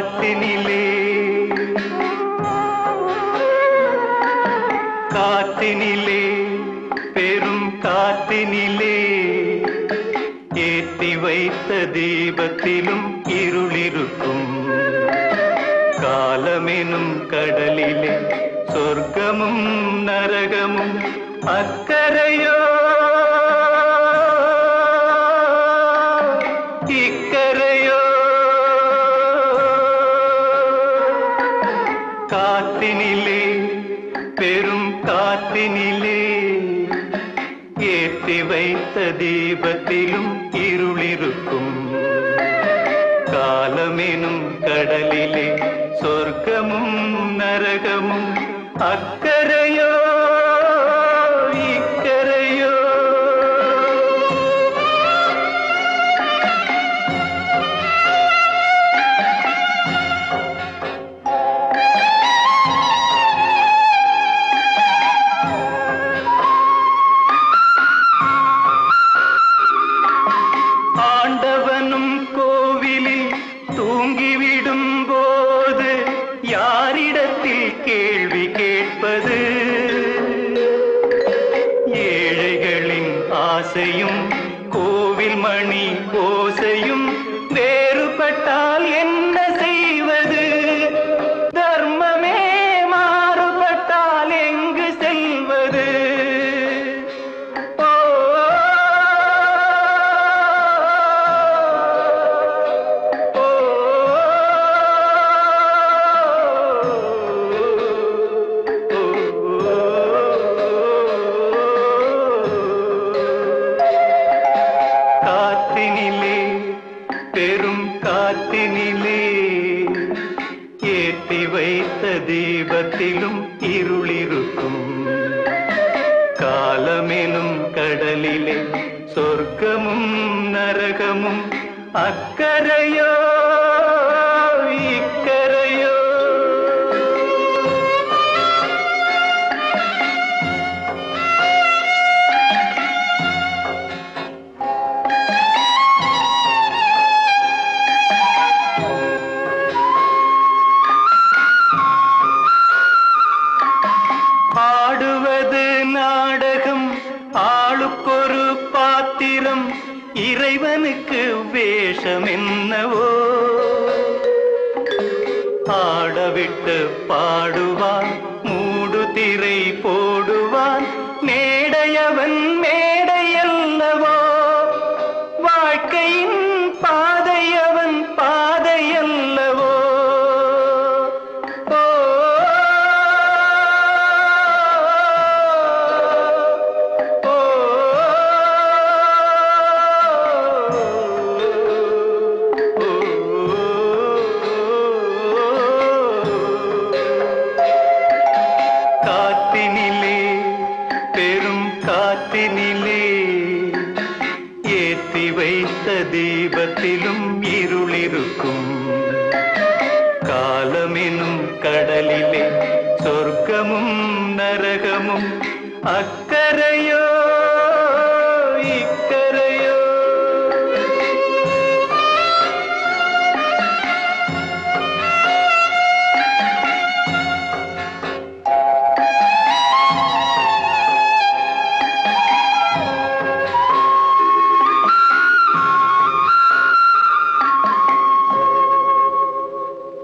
காத்தினிலே காத்தினிலே பெரும் காத்தினிலே ஏற்றி வைத்த தீபத்திலும் இருளிருக்கும். காலமெனும் கடலிலே சொர்க்கமும் நரகமும் அக்கறையோ காத்தினிலே பெரும் காத்தினிலே. ஏற்றி வைத்த தீபத்திலும் இருளிருக்கும். காலமெனும் கடலிலே சொர்க்கமும் நரகமும் அக்கறையோ தூங்கிவிடும் போது யாரிடத்தில் கேள்வி கேட்பது? ஏழைகளின் ஆசையும் காத்தினிலே பெரும் காத்தினிலே ஏற்றி வைத்த தீபத்திலும் இருளிருக்கும். காலமெனும் கடலிலே சொர்க்கமும் நரகமும் அக்கரையோ இக்கரையோ இறைவனுக்கு வேஷம் என்னவோ ஆடவிட்டு பாடுவான் மூடு திரை போடுவான் மேடையவன் மேட பெரும் காத்தினிலே ஏற்றி வைத்த தீபத்திலும் இருளிருக்கும். காலமெனும் கடலிலே சொர்க்கமும் நரகமும் அக்கறை